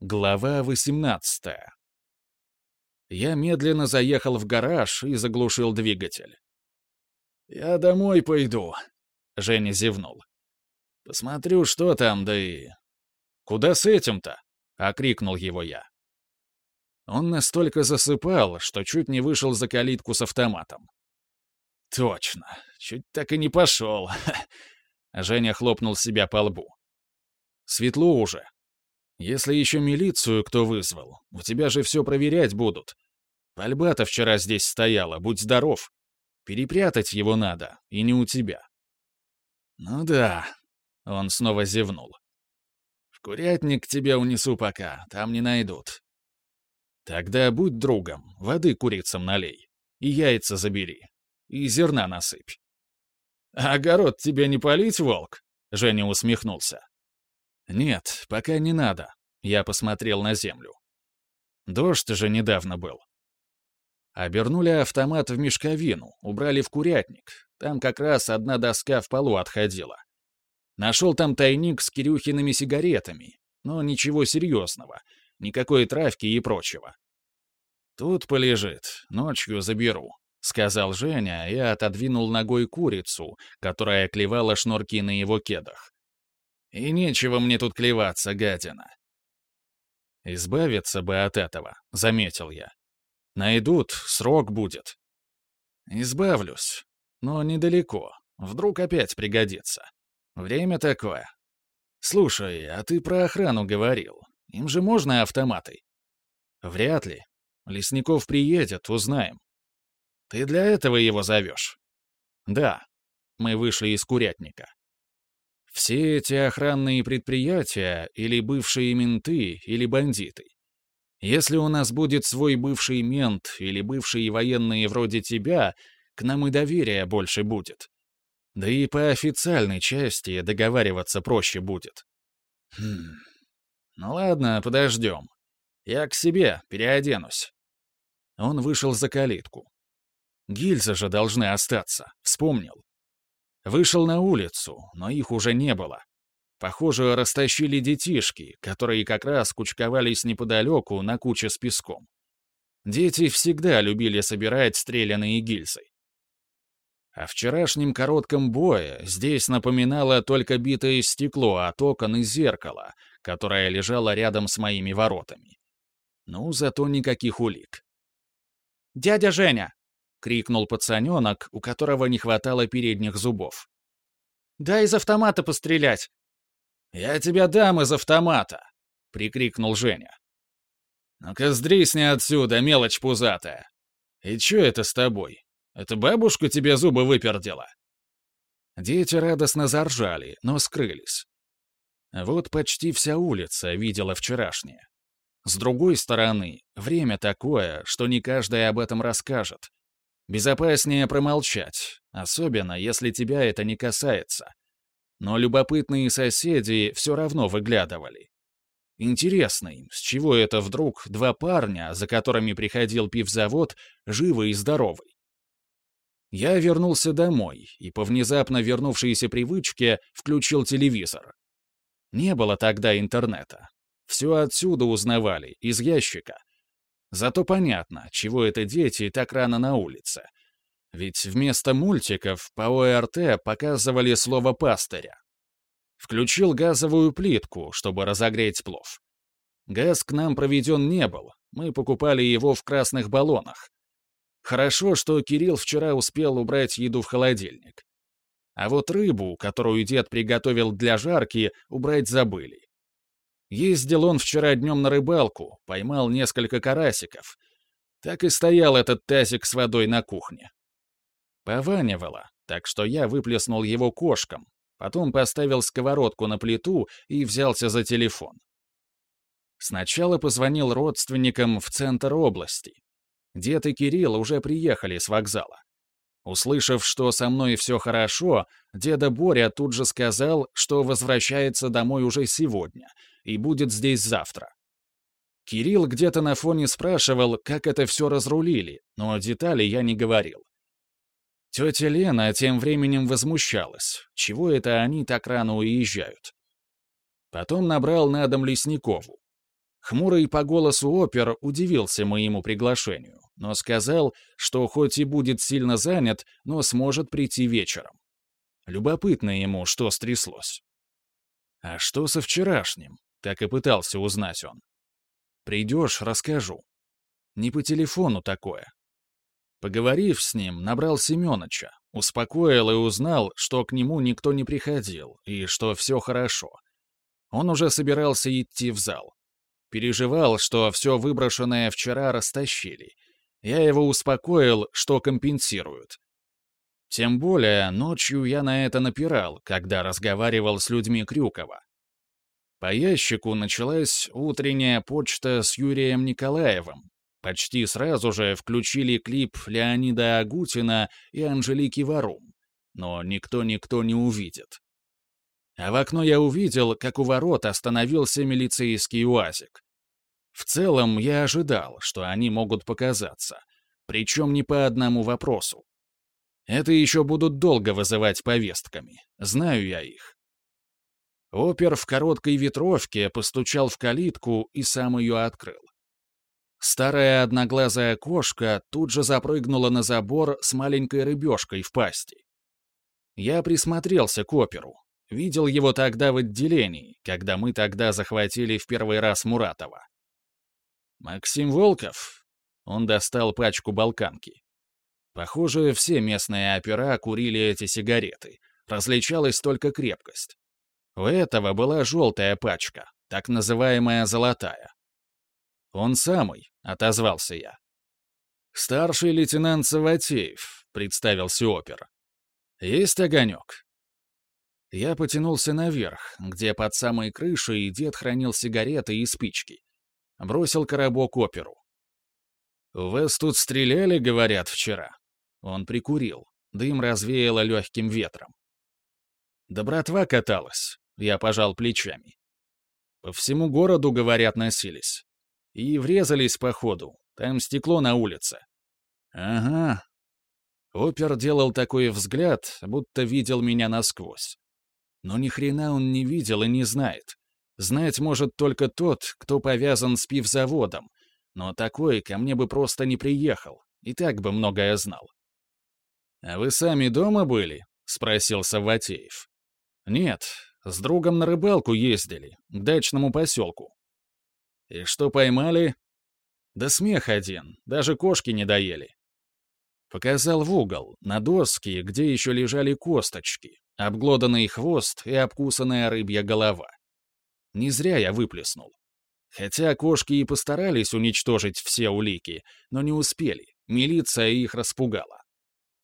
Глава 18 Я медленно заехал в гараж и заглушил двигатель. «Я домой пойду», — Женя зевнул. «Посмотрю, что там, да и...» «Куда с этим-то?» — окрикнул его я. Он настолько засыпал, что чуть не вышел за калитку с автоматом. «Точно, чуть так и не пошел», — Женя хлопнул себя по лбу. «Светло уже», если еще милицию кто вызвал, у тебя же все проверять будут. Пальба-то вчера здесь стояла, будь здоров. Перепрятать его надо, и не у тебя. Ну да, он снова зевнул. В курятник тебя унесу пока, там не найдут. Тогда будь другом, воды курицам налей, и яйца забери, и зерна насыпь. «А огород тебе не полить, волк?» — Женя усмехнулся. «Нет, пока не надо», — я посмотрел на землю. «Дождь же недавно был». Обернули автомат в мешковину, убрали в курятник. Там как раз одна доска в полу отходила. Нашел там тайник с Кирюхиными сигаретами, но ничего серьезного, никакой травки и прочего. «Тут полежит, ночью заберу», — сказал Женя и отодвинул ногой курицу, которая клевала шнурки на его кедах. И нечего мне тут клеваться, гадина. Избавиться бы от этого, заметил я. Найдут, срок будет. Избавлюсь, но недалеко. Вдруг опять пригодится. Время такое. Слушай, а ты про охрану говорил. Им же можно автоматы? Вряд ли. Лесников приедет, узнаем. Ты для этого его зовешь? Да. Мы вышли из курятника. Все эти охранные предприятия или бывшие менты, или бандиты. Если у нас будет свой бывший мент или бывшие военные вроде тебя, к нам и доверия больше будет. Да и по официальной части договариваться проще будет. Хм. Ну ладно, подождем. Я к себе переоденусь. Он вышел за калитку. Гильзы же должны остаться, вспомнил. Вышел на улицу, но их уже не было. Похоже, растащили детишки, которые как раз кучковались неподалеку на куче с песком. Дети всегда любили собирать стрелянные гильзы. О вчерашнем коротком бое здесь напоминало только битое стекло от окон и зеркала, которое лежало рядом с моими воротами. Ну, зато никаких улик. «Дядя Женя!» — крикнул пацаненок, у которого не хватало передних зубов. «Дай из автомата пострелять!» «Я тебя дам из автомата!» — прикрикнул Женя. «Ну-ка сдрисни отсюда, мелочь пузатая! И чё это с тобой? Это бабушка тебе зубы выпердела?» Дети радостно заржали, но скрылись. Вот почти вся улица видела вчерашнее. С другой стороны, время такое, что не каждый об этом расскажет. Безопаснее промолчать, особенно если тебя это не касается. Но любопытные соседи все равно выглядывали. Интересно им, с чего это вдруг два парня, за которыми приходил пивзавод, живы и здоровы? Я вернулся домой и по внезапно вернувшейся привычке включил телевизор. Не было тогда интернета. Все отсюда узнавали, из ящика. Зато понятно, чего это дети так рано на улице. Ведь вместо мультиков по ОРТ показывали слово «пастыря». Включил газовую плитку, чтобы разогреть плов. Газ к нам проведен не был, мы покупали его в красных баллонах. Хорошо, что Кирилл вчера успел убрать еду в холодильник. А вот рыбу, которую дед приготовил для жарки, убрать забыли. Ездил он вчера днем на рыбалку, поймал несколько карасиков. Так и стоял этот тазик с водой на кухне. Пованивало, так что я выплеснул его кошкам, потом поставил сковородку на плиту и взялся за телефон. Сначала позвонил родственникам в центр области. Дед и Кирилл уже приехали с вокзала. Услышав, что со мной все хорошо, деда Боря тут же сказал, что возвращается домой уже сегодня и будет здесь завтра. Кирилл где-то на фоне спрашивал, как это все разрулили, но детали я не говорил. Тетя Лена тем временем возмущалась, чего это они так рано уезжают. Потом набрал на дом Лесникову. Хмурый по голосу опер удивился моему приглашению, но сказал, что хоть и будет сильно занят, но сможет прийти вечером. Любопытно ему, что стряслось. «А что со вчерашним?» — так и пытался узнать он. «Придешь, расскажу. Не по телефону такое». Поговорив с ним, набрал Семёныча, успокоил и узнал, что к нему никто не приходил и что все хорошо. Он уже собирался идти в зал. Переживал, что все выброшенное вчера растащили. Я его успокоил, что компенсируют. Тем более, ночью я на это напирал, когда разговаривал с людьми Крюкова. По ящику началась утренняя почта с Юрием Николаевым. Почти сразу же включили клип Леонида Агутина и Анжелики Варум. Но никто-никто не увидит. А в окно я увидел, как у ворот остановился милицейский УАЗик. В целом, я ожидал, что они могут показаться. Причем не по одному вопросу. Это еще будут долго вызывать повестками. Знаю я их. Опер в короткой ветровке постучал в калитку и сам ее открыл. Старая одноглазая кошка тут же запрыгнула на забор с маленькой рыбешкой в пасти. Я присмотрелся к оперу. Видел его тогда в отделении, когда мы тогда захватили в первый раз Муратова. «Максим Волков?» Он достал пачку балканки. Похоже, все местные опера курили эти сигареты. Различалась только крепкость. У этого была желтая пачка, так называемая золотая. «Он самый», — отозвался я. «Старший лейтенант Саватеев», — представился опер. «Есть огонек?» Я потянулся наверх, где под самой крышей дед хранил сигареты и спички. Бросил коробок оперу. «Вас тут стреляли, говорят, вчера?» Он прикурил. Дым развеяло легким ветром. Да каталась. Я пожал плечами. По всему городу, говорят, носились. И врезались по ходу. Там стекло на улице. Ага. Опер делал такой взгляд, будто видел меня насквозь. Но ни хрена он не видел и не знает. Знать может только тот, кто повязан с пивзаводом, но такой ко мне бы просто не приехал, и так бы многое знал. «А вы сами дома были?» — спросил Савватеев. «Нет, с другом на рыбалку ездили, к дачному поселку». «И что поймали?» «Да смех один, даже кошки не доели». Показал в угол, на доски, где еще лежали косточки, обглоданный хвост и обкусанная рыбья голова. Не зря я выплеснул. Хотя кошки и постарались уничтожить все улики, но не успели, милиция их распугала.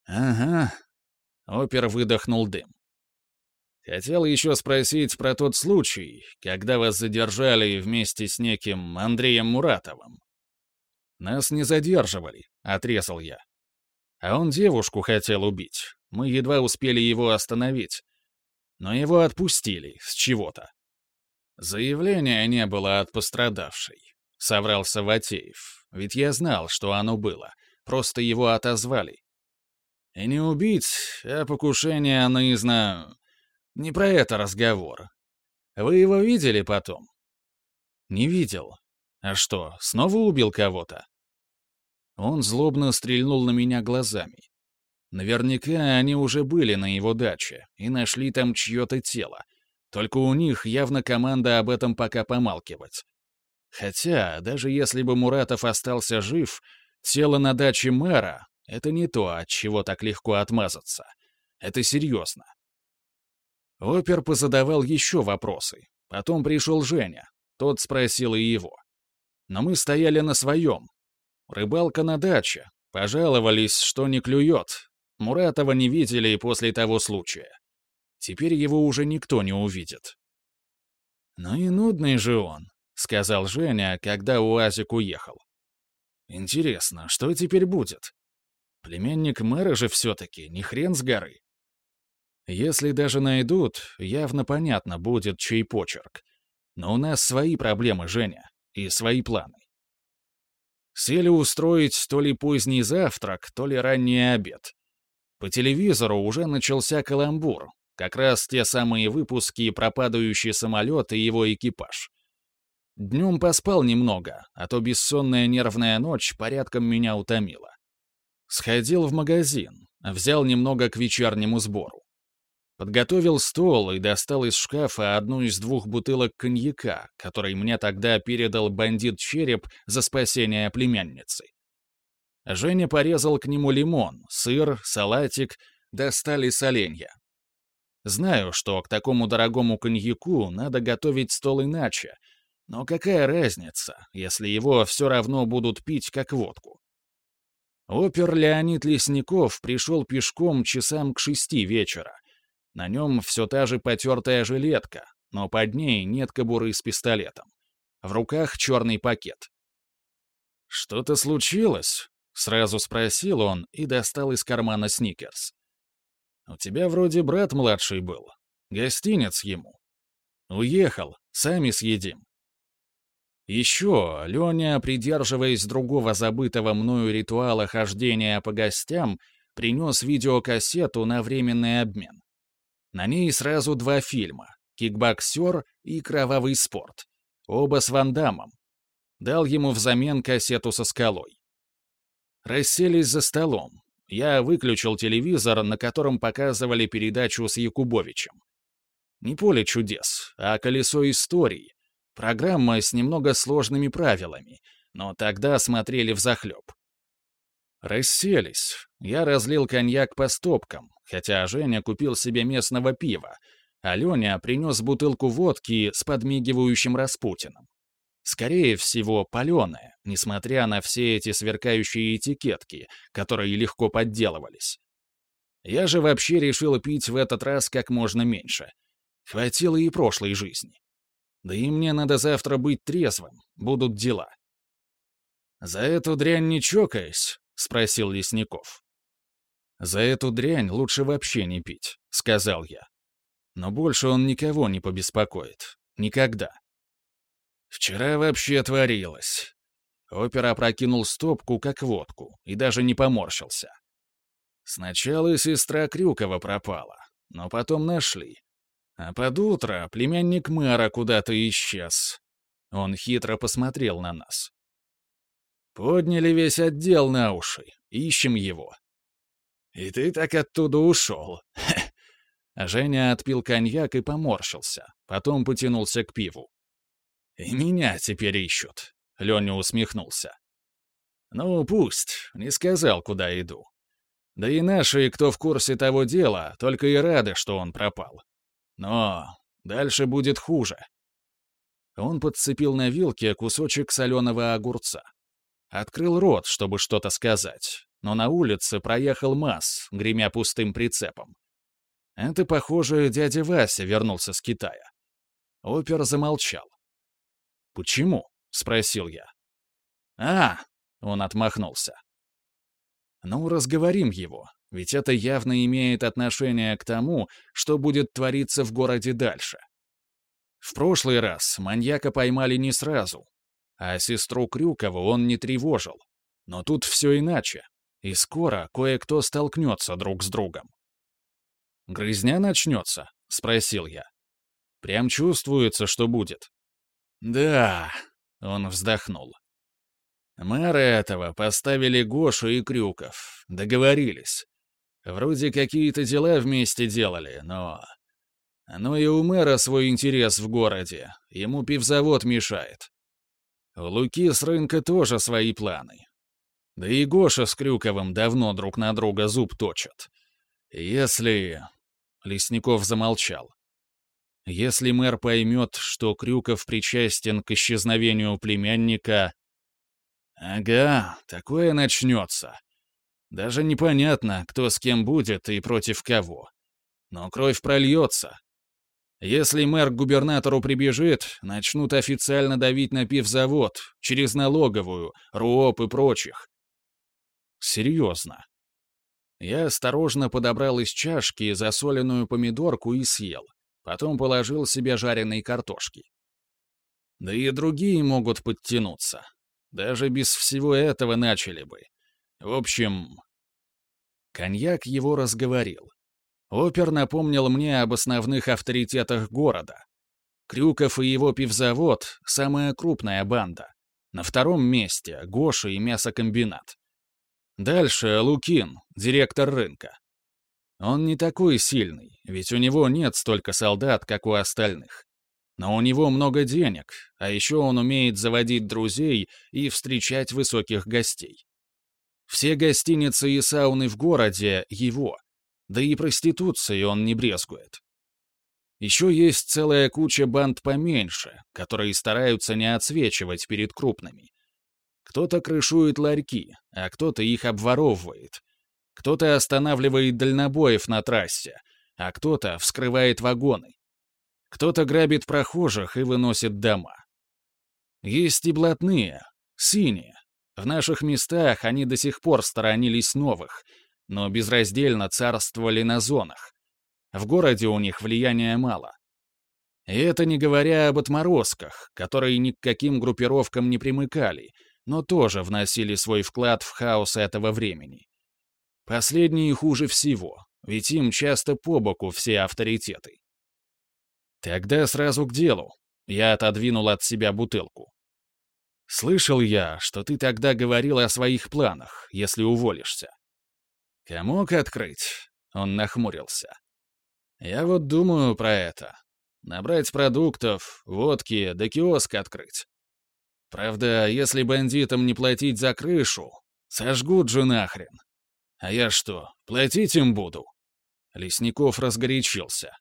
«Ага». Опер выдохнул дым. «Хотел еще спросить про тот случай, когда вас задержали вместе с неким Андреем Муратовым». «Нас не задерживали», — отрезал я. «А он девушку хотел убить. Мы едва успели его остановить. Но его отпустили с чего-то». «Заявления не было от пострадавшей», — соврал Саватеев. «Ведь я знал, что оно было. Просто его отозвали. И не убить, а покушение на, знаю... Не про это разговор. Вы его видели потом? Не видел. А что, снова убил кого-то? Он злобно стрельнул на меня глазами. Наверняка они уже были на его даче и нашли там чье-то тело. Только у них явно команда об этом пока помалкивать. Хотя, даже если бы Муратов остался жив, тело на даче мэра это не то, от чего так легко отмазаться. Это серьезно. Опер позадавал еще вопросы. Потом пришел Женя. Тот спросил и его. Но мы стояли на своем. Рыбалка на даче. Пожаловались, что не клюет. Муратова не видели после того случая. Теперь его уже никто не увидит. «Ну и нудный же он», — сказал Женя, когда УАЗик уехал. «Интересно, что теперь будет? Племянник мэра же все-таки, не хрен с горы. Если даже найдут, явно понятно будет, чей почерк. Но у нас свои проблемы, Женя, и свои планы. Сели устроить то ли поздний завтрак, то ли ранний обед. По телевизору уже начался каламбур, как раз те самые выпуски «Пропадающий самолет» и его экипаж. Днем поспал немного, а то бессонная нервная ночь порядком меня утомила. Сходил в магазин, взял немного к вечернему сбору. Подготовил стол и достал из шкафа одну из двух бутылок коньяка, который мне тогда передал бандит Череп за спасение племянницы. Женя порезал к нему лимон, сыр, салатик, достали соленья. Знаю, что к такому дорогому коньяку надо готовить стол иначе, но какая разница, если его все равно будут пить как водку? Опер Леонид Лесников пришел пешком часам к шести вечера. На нем все та же потертая жилетка, но под ней нет кобуры с пистолетом. В руках черный пакет. «Что-то случилось?» — сразу спросил он и достал из кармана сникерс. «У тебя вроде брат младший был. Гостинец ему. Уехал, сами съедим». Еще Леня, придерживаясь другого забытого мною ритуала хождения по гостям, принес видеокассету на временный обмен. На ней сразу два фильма «Кикбоксер» и «Кровавый спорт». Оба с Ван Дамом. Дал ему взамен кассету со скалой. Расселись за столом. Я выключил телевизор, на котором показывали передачу с Якубовичем. Не поле чудес, а колесо истории, Программа с немного сложными правилами, но тогда смотрели взахлеб. Расселись. Я разлил коньяк по стопкам, хотя Женя купил себе местного пива, а Леня принес бутылку водки с подмигивающим Распутиным. Скорее всего, паленая, несмотря на все эти сверкающие этикетки, которые легко подделывались. Я же вообще решил пить в этот раз как можно меньше. Хватило и прошлой жизни. Да и мне надо завтра быть трезвым, будут дела. «За эту дрянь не чокаясь?» — спросил Лесников. «За эту дрянь лучше вообще не пить», — сказал я. Но больше он никого не побеспокоит. Никогда. Вчера вообще творилось. Опера опрокинул стопку, как водку, и даже не поморщился. Сначала сестра Крюкова пропала, но потом нашли. А под утро племянник мэра куда-то исчез. Он хитро посмотрел на нас. Подняли весь отдел на уши. Ищем его. И ты так оттуда ушел. А Женя отпил коньяк и поморщился. Потом потянулся к пиву. «И меня теперь ищут», — Леня усмехнулся. «Ну, пусть, не сказал, куда иду. Да и наши, кто в курсе того дела, только и рады, что он пропал. Но дальше будет хуже. Он подцепил на вилке кусочек соленого огурца. Открыл рот, чтобы что-то сказать, но на улице проехал МАЗ, гремя пустым прицепом. Это, похоже, дядя Вася вернулся с Китая. Опер замолчал. «Почему?» — спросил я. «А!» — он отмахнулся. «Ну, разговорим его ведь это явно имеет отношение к тому, что будет твориться в городе дальше. В прошлый раз маньяка поймали не сразу, а сестру Крюкову он не тревожил. Но тут все иначе, и скоро кое-кто столкнется друг с другом. «Грызня начнется?» — спросил я. «Прям чувствуется, что будет». «Да», — он вздохнул. «Мэры этого поставили Гошу и Крюков. Договорились. Вроде какие-то дела вместе делали, но... Ну и у мэра свой интерес в городе. Ему пивзавод мешает. У Луки с рынка тоже свои планы. Да и Гоша с Крюковым давно друг на друга зуб точат. Если... Лесников замолчал. Если мэр поймет, что Крюков причастен к исчезновению племянника... Ага, такое начнется. Даже непонятно, кто с кем будет и против кого. Но кровь прольется. Если мэр к губернатору прибежит, начнут официально давить на пивзавод, через налоговую, РУОП и прочих. Серьезно. Я осторожно подобрал из чашки засоленную помидорку и съел. Потом положил себе жареной картошки. Да и другие могут подтянуться. Даже без всего этого начали бы. В общем, коньяк его разговорил. Опер напомнил мне об основных авторитетах города. Крюков и его пивзавод — самая крупная банда. На втором месте — Гоша и мясокомбинат. Дальше Лукин, директор рынка. Он не такой сильный, ведь у него нет столько солдат, как у остальных. Но у него много денег, а еще он умеет заводить друзей и встречать высоких гостей. Все гостиницы и сауны в городе — его, да и проституцией он не брезгует. Еще есть целая куча банд поменьше, которые стараются не отсвечивать перед крупными. Кто-то крышует ларьки, а кто-то их обворовывает. Кто-то останавливает дальнобоев на трассе, а кто-то вскрывает вагоны. Кто-то грабит прохожих и выносит дома. Есть и блатные, синие. В наших местах они до сих пор сторонились новых, но безраздельно царствовали на зонах. В городе у них влияния мало. И это не говоря об отморозках, которые ни к каким группировкам не примыкали, но тоже вносили свой вклад в хаос этого времени. Последние хуже всего, ведь им часто по боку все авторитеты. Тогда сразу к делу. Я отодвинул от себя бутылку. Слышал я, что ты тогда говорил о своих планах, если уволишься. Комок открыть? Он нахмурился. Я вот думаю про это. Набрать продуктов, водки, да киоск открыть. Правда, если бандитам не платить за крышу, сожгут же нахрен. А я что, платить им буду? Лесников разгорячился.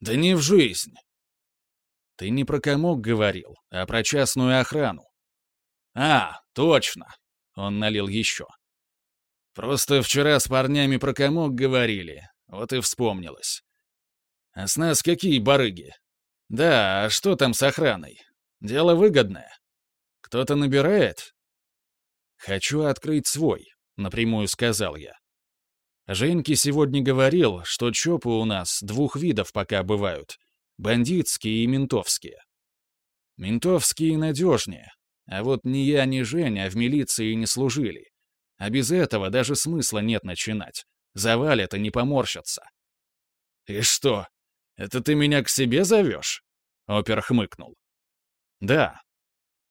Да не в жизнь. Ты не про комок говорил, а про частную охрану. А, точно. Он налил еще. Просто вчера с парнями про комок говорили, вот и вспомнилось. А с нас какие барыги? Да, а что там с охраной? Дело выгодное. Кто-то набирает? Хочу открыть свой, напрямую сказал я. Женьке сегодня говорил, что чопы у нас двух видов пока бывают. Бандитские и ментовские. Ментовские надежнее. А вот ни я, ни Женя в милиции не служили. А без этого даже смысла нет начинать. Завалят и не поморщатся. «И что, «Это ты меня к себе зовешь?» Опер хмыкнул. «Да.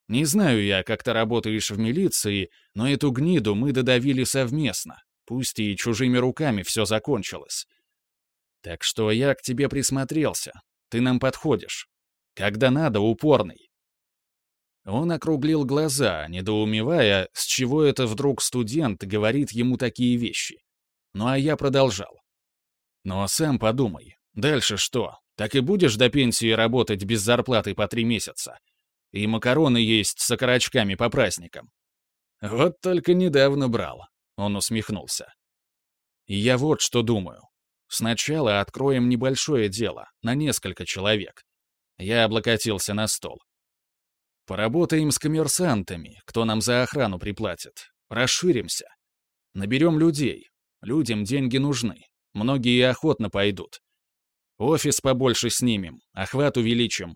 Не знаю я, как ты работаешь в милиции, но эту гниду мы додавили совместно, пусть и чужими руками все закончилось. Так что я к тебе присмотрелся. Ты нам подходишь. Когда надо, упорный». Он округлил глаза, недоумевая, с чего это вдруг студент говорит ему такие вещи. Ну а я продолжал. «Но сам подумай, Дальше что? Так и будешь до пенсии работать без зарплаты по три месяца? И макароны есть с окорочками по праздникам. Вот только недавно брал. Он усмехнулся. Я вот что думаю. Сначала откроем небольшое дело, на несколько человек. Я облокотился на стол. Поработаем с коммерсантами, кто нам за охрану приплатит. Расширимся. Наберем людей. Людям деньги нужны. Многие охотно пойдут. Офис побольше снимем, охват увеличим.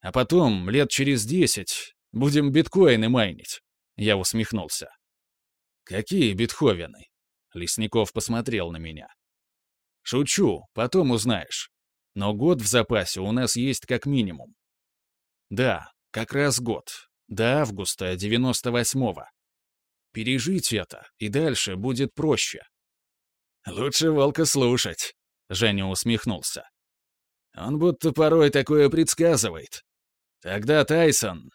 А потом, лет через десять, будем биткоины майнить. Я усмехнулся. Какие битховены? Лесников посмотрел на меня. Шучу, потом узнаешь. Но год в запасе у нас есть как минимум. Да, как раз год. До августа 98-го. Пережить это, и дальше будет проще. Лучше волка слушать, Женя усмехнулся. Он будто порой такое предсказывает. Тогда Тайсон...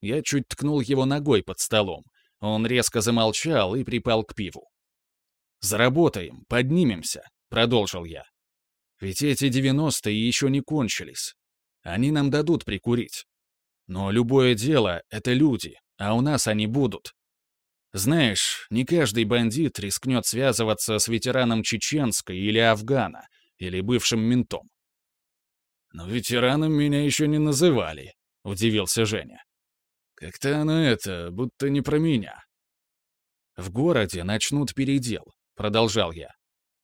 Я чуть ткнул его ногой под столом. Он резко замолчал и припал к пиву. «Заработаем, поднимемся», — продолжил я. «Ведь эти девяностые еще не кончились. Они нам дадут прикурить. Но любое дело — это люди, а у нас они будут. Знаешь, не каждый бандит рискнет связываться с ветераном Чеченской или Афгана, или бывшим ментом. «Но ветераном меня еще не называли», — удивился Женя. «Как-то оно это, будто не про меня». «В городе начнут передел», — продолжал я.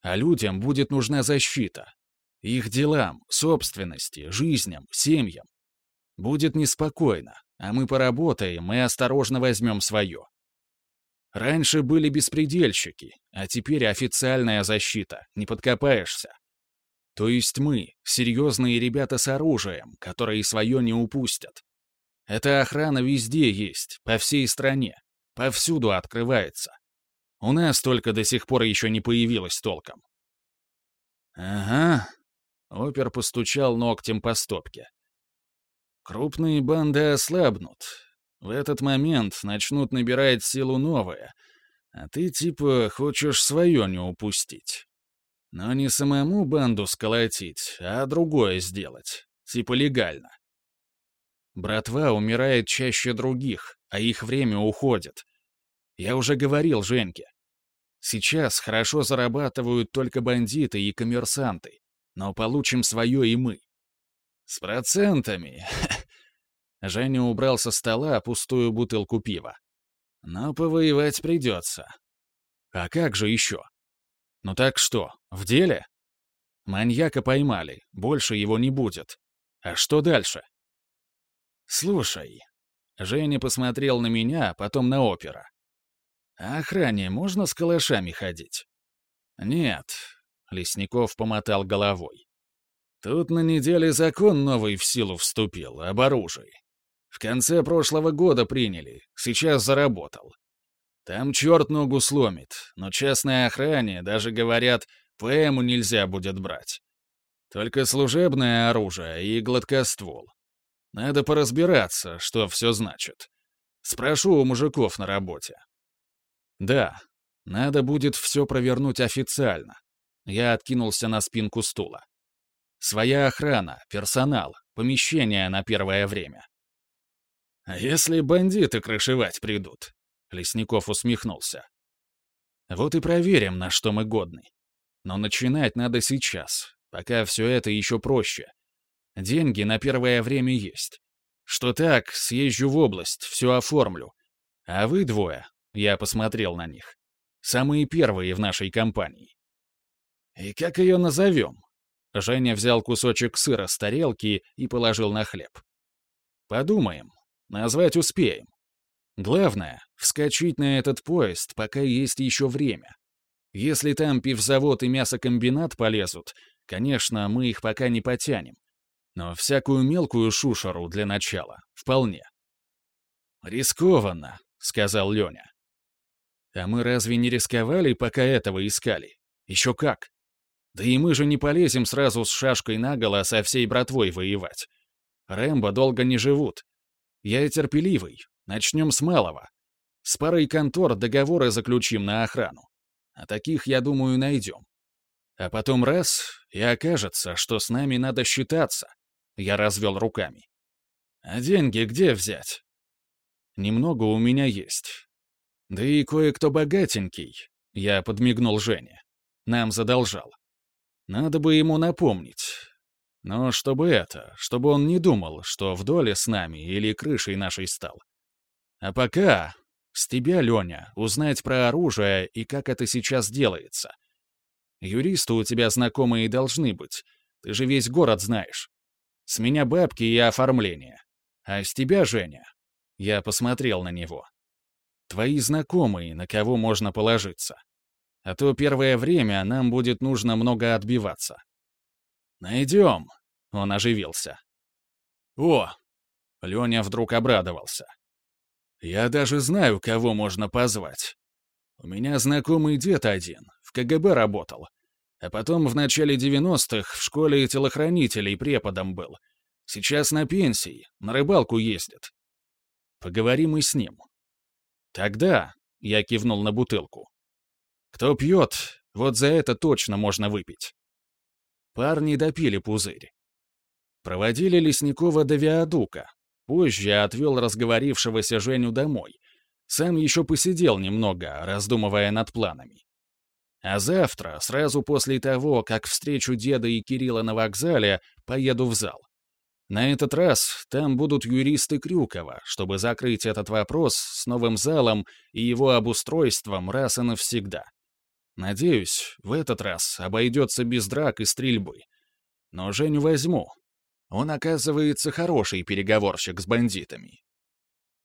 «А людям будет нужна защита. Их делам, собственности, жизням, семьям. Будет неспокойно, а мы поработаем и осторожно возьмем свое. Раньше были беспредельщики, а теперь официальная защита, не подкопаешься. То есть мы — серьезные ребята с оружием, которые свое не упустят. Эта охрана везде есть, по всей стране. Повсюду открывается. У нас только до сих пор еще не появилось толком. Ага. Опер постучал ногтем по стопке. Крупные банды ослабнут. В этот момент начнут набирать силу новые, а ты типа хочешь свое не упустить. Но не самому банду сколотить, а другое сделать, типа легально. Братва умирает чаще других, а их время уходит. Я уже говорил Женьке. Сейчас хорошо зарабатывают только бандиты и коммерсанты, но получим свое и мы. С процентами. Женя убрал со стола пустую бутылку пива. Но повоевать придется. А как же еще? Ну так что, в деле? Маньяка поймали, больше его не будет. А что дальше? Слушай. Женя посмотрел на меня, потом на опера. А охране можно с калашами ходить? Нет. Лесников помотал головой. Тут на неделе закон новый в силу вступил, об оружии. В конце прошлого года приняли, сейчас заработал. Там черт ногу сломит, но частной охране, даже говорят, ПМу нельзя будет брать. Только служебное оружие и гладкоствол. Надо поразбираться, что все значит. Спрошу у мужиков на работе. Да, надо будет все провернуть официально. Я откинулся на спинку стула. Своя охрана, персонал, помещение на первое время. А если бандиты крышевать придут? Лесников усмехнулся. Вот и проверим, на что мы годны. Но начинать надо сейчас, пока все это еще проще. Деньги на первое время есть. Что так, съезжу в область, все оформлю. А вы двое, я посмотрел на них, самые первые в нашей компании. И как ее назовем? Женя взял кусочек сыра с тарелки и положил на хлеб. «Подумаем. Назвать успеем. Главное — вскочить на этот поезд, пока есть еще время. Если там пивзавод и мясокомбинат полезут, конечно, мы их пока не потянем. Но всякую мелкую шушеру для начала вполне. «Рискованно», — сказал Леня. «А мы разве не рисковали, пока этого искали? Еще как. Да и мы же не полезем сразу с шашкой наголо со всей братвой воевать. Рэмбо долго не живут. Я терпеливый. Начнем с малого. С парой контор договоры заключим на охрану. А таких, я думаю, найдем. А потом раз, и окажется, что с нами надо считаться. Я развел руками. А деньги где взять? Немного у меня есть. Да и кое-кто богатенький. Я подмигнул Жене. Нам задолжал. Надо бы ему напомнить. Но чтобы это, чтобы он не думал, что в доле с нами или крышей нашей стал. А пока с тебя, Леня, узнать про оружие и как это сейчас делается. Юристы у тебя знакомые должны быть. Ты же весь город знаешь. С меня бабки и оформление. А с тебя, Женя, я посмотрел на него. Твои знакомые, на кого можно положиться. А то первое время нам будет нужно много отбиваться. Найдем. Он оживился. О! Леня вдруг обрадовался. Я даже знаю, кого можно позвать. У меня знакомый дед один, в КГБ работал. А потом в начале 90-х в школе телохранителей преподом был. Сейчас на пенсии, на рыбалку ездит. Поговорим и с ним. Тогда, я кивнул на бутылку, кто пьет, вот за это точно можно выпить. Парни допили пузырь. Проводили Лесникова до Виадука. Позже отвел разговорившегося Женю домой. Сам еще посидел немного, раздумывая над планами. А завтра, сразу после того, как встречу деда и Кирилла на вокзале, поеду в зал. На этот раз там будут юристы Крюкова, чтобы закрыть этот вопрос с новым залом и его обустройством раз и навсегда. Надеюсь, в этот раз обойдется без драк и стрельбы. Но Женю возьму. Он, оказывается, хороший переговорщик с бандитами.